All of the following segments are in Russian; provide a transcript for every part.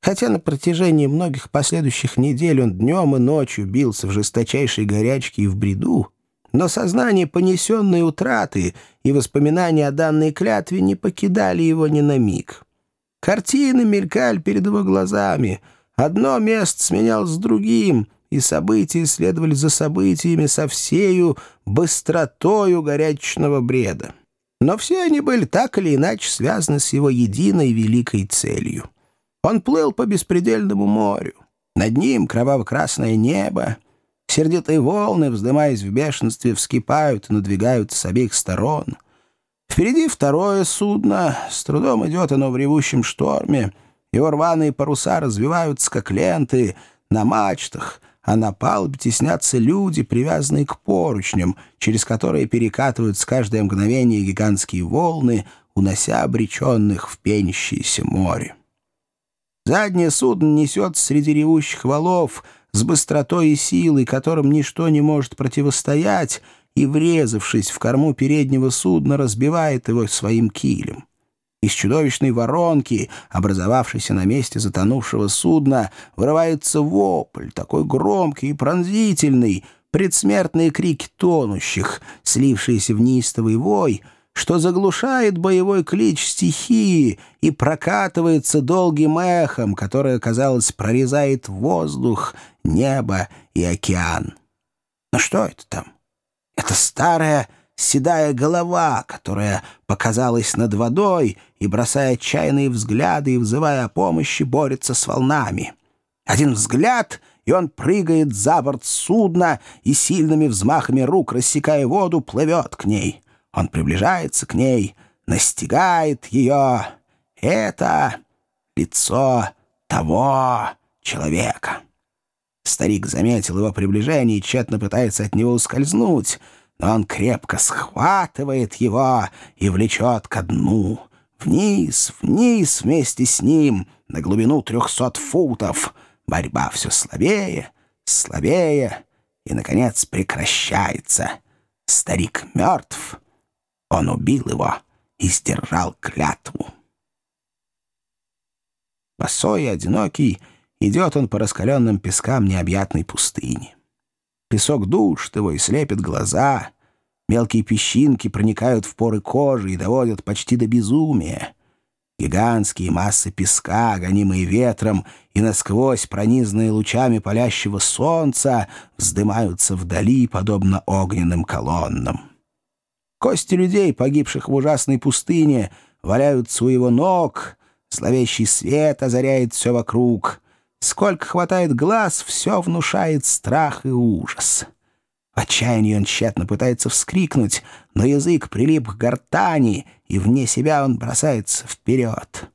Хотя на протяжении многих последующих недель он днем и ночью бился в жесточайшей горячке и в бреду, но сознание понесенной утраты и воспоминания о данной клятве не покидали его ни на миг. Картины мелькали перед его глазами, одно место сменялось другим, и события следовали за событиями со всею быстротою горячечного бреда. Но все они были так или иначе связаны с его единой великой целью. Он плыл по беспредельному морю. Над ним кроваво-красное небо. Сердитые волны, вздымаясь в бешенстве, вскипают и надвигаются с обеих сторон. Впереди второе судно. С трудом идет оно в ревущем шторме. Его рваные паруса развиваются, как ленты, на мачтах, а на палубе теснятся люди, привязанные к поручням, через которые перекатываются каждое мгновение гигантские волны, унося обреченных в пенящееся море. Заднее судно несет среди ревущих валов с быстротой и силой, которым ничто не может противостоять, и, врезавшись в корму переднего судна, разбивает его своим килем. Из чудовищной воронки, образовавшейся на месте затонувшего судна, вырывается вопль, такой громкий и пронзительный, предсмертные крики тонущих, слившиеся в неистовый вой — что заглушает боевой клич стихии и прокатывается долгим эхом, которое, казалось, прорезает воздух, небо и океан. Но что это там? Это старая седая голова, которая показалась над водой и, бросая отчаянные взгляды и взывая о помощи, борется с волнами. Один взгляд — и он прыгает за борт судна и сильными взмахами рук, рассекая воду, плывет к ней. Он приближается к ней, настигает ее. Это лицо того человека. Старик заметил его приближение и тщетно пытается от него ускользнуть, но он крепко схватывает его и влечет ко дну. Вниз, вниз вместе с ним, на глубину трехсот футов. Борьба все слабее, слабее и, наконец, прекращается. Старик мертв, он убил его и сдержал клятву. Босой и одинокий идет он по раскаленным пескам необъятной пустыни. Песок душит его и слепит глаза. Мелкие песчинки проникают в поры кожи и доводят почти до безумия. Гигантские массы песка, гонимые ветром и насквозь пронизанные лучами палящего солнца, вздымаются вдали, подобно огненным колоннам. Кости людей, погибших в ужасной пустыне, валяются у его ног, зловещий свет озаряет все вокруг. Сколько хватает глаз, все внушает страх и ужас. В отчаянии он тщетно пытается вскрикнуть, но язык прилип к гортани, и вне себя он бросается вперед.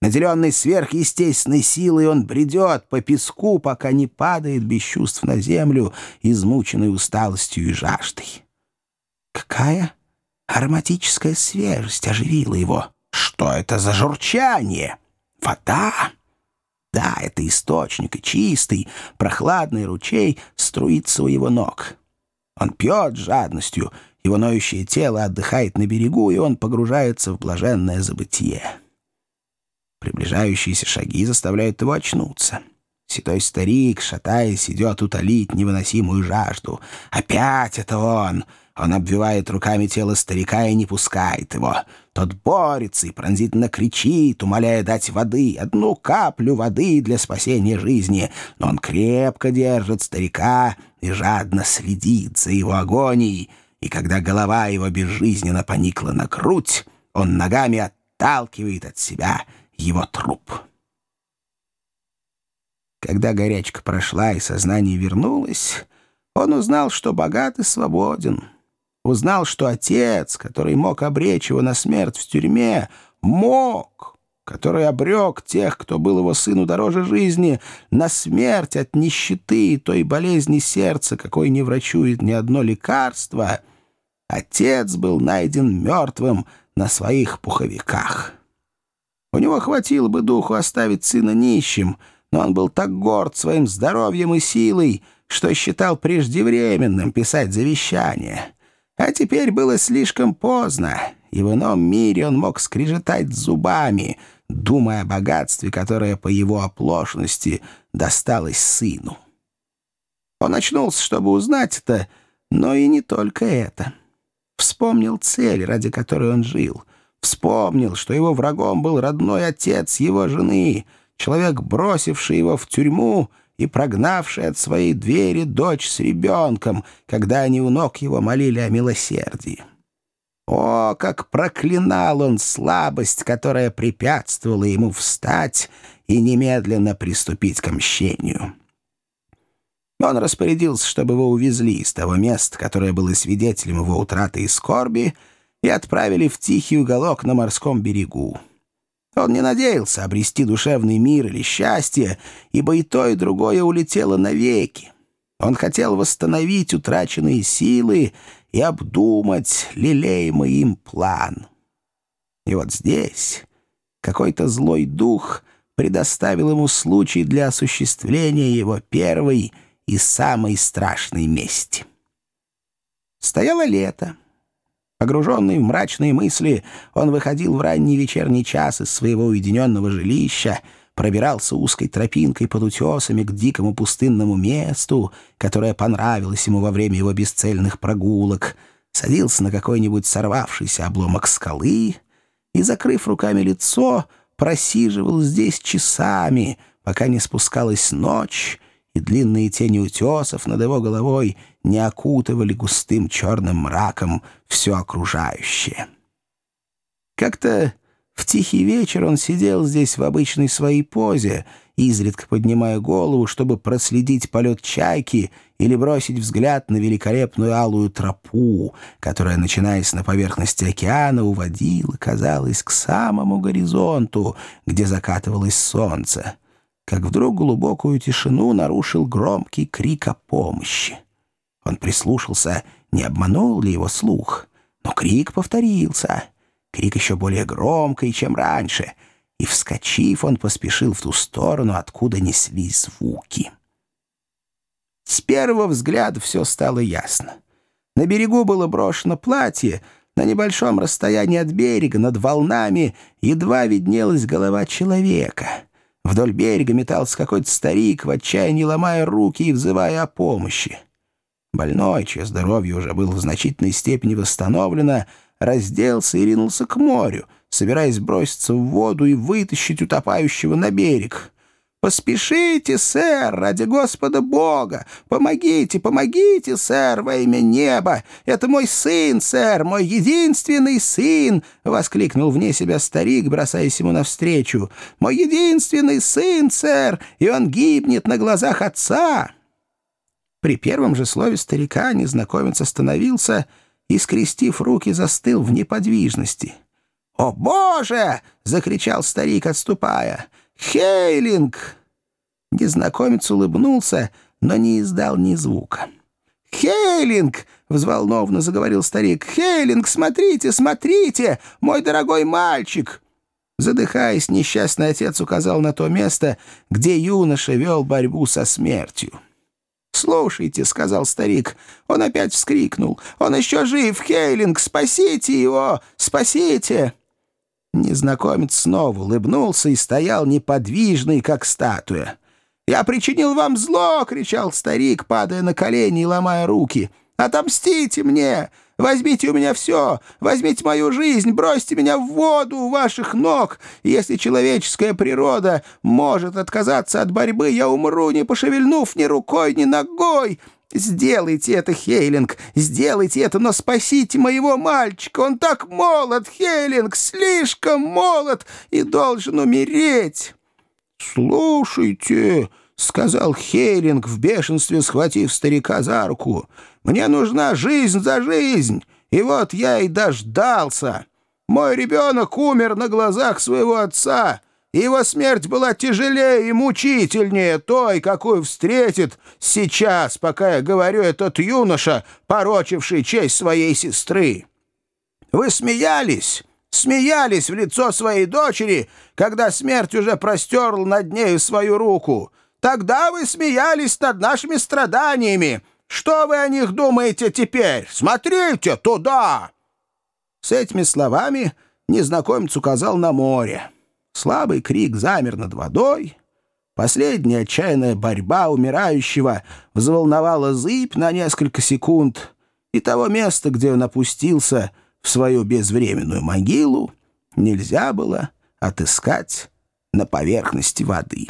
Наделенный сверхъестественной силой он бредет по песку, пока не падает без чувств на землю, измученный усталостью и жаждой. Какая Ароматическая свежесть оживила его. Что это за журчание? Вода? Да, это источник, и чистый, прохладный ручей струится у его ног. Он пьет жадностью, его ноющее тело отдыхает на берегу, и он погружается в блаженное забытие. Приближающиеся шаги заставляют его очнуться. Седой старик, шатаясь, идет утолить невыносимую жажду. Опять это он! Он обвивает руками тело старика и не пускает его. Тот борется и пронзительно кричит, умоляя дать воды, одну каплю воды для спасения жизни. Но он крепко держит старика и жадно следит за его агонией. И когда голова его безжизненно поникла на грудь, он ногами отталкивает от себя его труп. Когда горячка прошла и сознание вернулось, он узнал, что богат и свободен — Узнал, что отец, который мог обречь его на смерть в тюрьме, мог, который обрек тех, кто был его сыну дороже жизни, на смерть от нищеты и той болезни сердца, какой не врачует ни одно лекарство, отец был найден мертвым на своих пуховиках. У него хватило бы духу оставить сына нищим, но он был так горд своим здоровьем и силой, что считал преждевременным писать завещание. А теперь было слишком поздно, и в ином мире он мог скрежетать зубами, думая о богатстве, которое по его оплошности досталось сыну. Он очнулся, чтобы узнать это, но и не только это. Вспомнил цель, ради которой он жил. Вспомнил, что его врагом был родной отец его жены, человек, бросивший его в тюрьму и прогнавший от своей двери дочь с ребенком, когда они у ног его молили о милосердии. О, как проклинал он слабость, которая препятствовала ему встать и немедленно приступить к мщению. Он распорядился, чтобы его увезли из того места, которое было свидетелем его утраты и скорби, и отправили в тихий уголок на морском берегу. Он не надеялся обрести душевный мир или счастье, ибо и то, и другое улетело навеки. Он хотел восстановить утраченные силы и обдумать лелеемый им план. И вот здесь какой-то злой дух предоставил ему случай для осуществления его первой — и самой страшной мести. Стояло лето. Погруженный в мрачные мысли, он выходил в ранний вечерний час из своего уединенного жилища, пробирался узкой тропинкой под утесами к дикому пустынному месту, которое понравилось ему во время его бесцельных прогулок, садился на какой-нибудь сорвавшийся обломок скалы и, закрыв руками лицо, просиживал здесь часами, пока не спускалась ночь, и длинные тени утесов над его головой не окутывали густым черным мраком все окружающее. Как-то в тихий вечер он сидел здесь в обычной своей позе, изредка поднимая голову, чтобы проследить полет чайки или бросить взгляд на великолепную алую тропу, которая, начинаясь на поверхности океана, уводила, казалось, к самому горизонту, где закатывалось солнце как вдруг глубокую тишину нарушил громкий крик о помощи. Он прислушался, не обманул ли его слух, но крик повторился. Крик еще более громкий, чем раньше, и, вскочив, он поспешил в ту сторону, откуда неслись звуки. С первого взгляда все стало ясно. На берегу было брошено платье, на небольшом расстоянии от берега, над волнами, едва виднелась голова человека — Вдоль берега метался какой-то старик, в отчаянии ломая руки и взывая о помощи. Больной, чье здоровье уже было в значительной степени восстановлено, разделся и ринулся к морю, собираясь броситься в воду и вытащить утопающего на берег. «Поспешите, сэр, ради Господа Бога! Помогите, помогите, сэр, во имя неба! Это мой сын, сэр, мой единственный сын!» — воскликнул вне себя старик, бросаясь ему навстречу. «Мой единственный сын, сэр, и он гибнет на глазах отца!» При первом же слове старика незнакомец остановился и, скрестив руки, застыл в неподвижности. «О, Боже!» — закричал старик, отступая. «Хейлинг!» Незнакомец улыбнулся, но не издал ни звука. «Хейлинг!» — взволнованно заговорил старик. «Хейлинг, смотрите, смотрите! Мой дорогой мальчик!» Задыхаясь, несчастный отец указал на то место, где юноша вел борьбу со смертью. «Слушайте», — сказал старик, — он опять вскрикнул. «Он еще жив! Хейлинг, спасите его! Спасите!» Незнакомец снова улыбнулся и стоял неподвижный, как статуя. «Я причинил вам зло!» — кричал старик, падая на колени и ломая руки. «Отомстите мне! Возьмите у меня все! Возьмите мою жизнь! Бросьте меня в воду у ваших ног! Если человеческая природа может отказаться от борьбы, я умру, не пошевельнув ни рукой, ни ногой!» Сделайте это, Хейлинг, сделайте это, но спасите моего мальчика. Он так молод, Хейлинг, слишком молод и должен умереть. Слушайте, — сказал Хейлинг в бешенстве, схватив старика за руку, — мне нужна жизнь за жизнь, и вот я и дождался. Мой ребенок умер на глазах своего отца, его смерть была тяжелее и мучительнее той, какую встретит сейчас, пока я говорю, этот юноша, порочивший честь своей сестры. Вы смеялись, смеялись в лицо своей дочери, когда смерть уже простерла над нею свою руку. Тогда вы смеялись над нашими страданиями. Что вы о них думаете теперь? Смотрите туда!» С этими словами незнакомец указал на море. Слабый крик замер над водой. Последняя отчаянная борьба умирающего взволновала зыбь на несколько секунд, и того места, где он опустился в свою безвременную могилу, нельзя было отыскать на поверхности воды.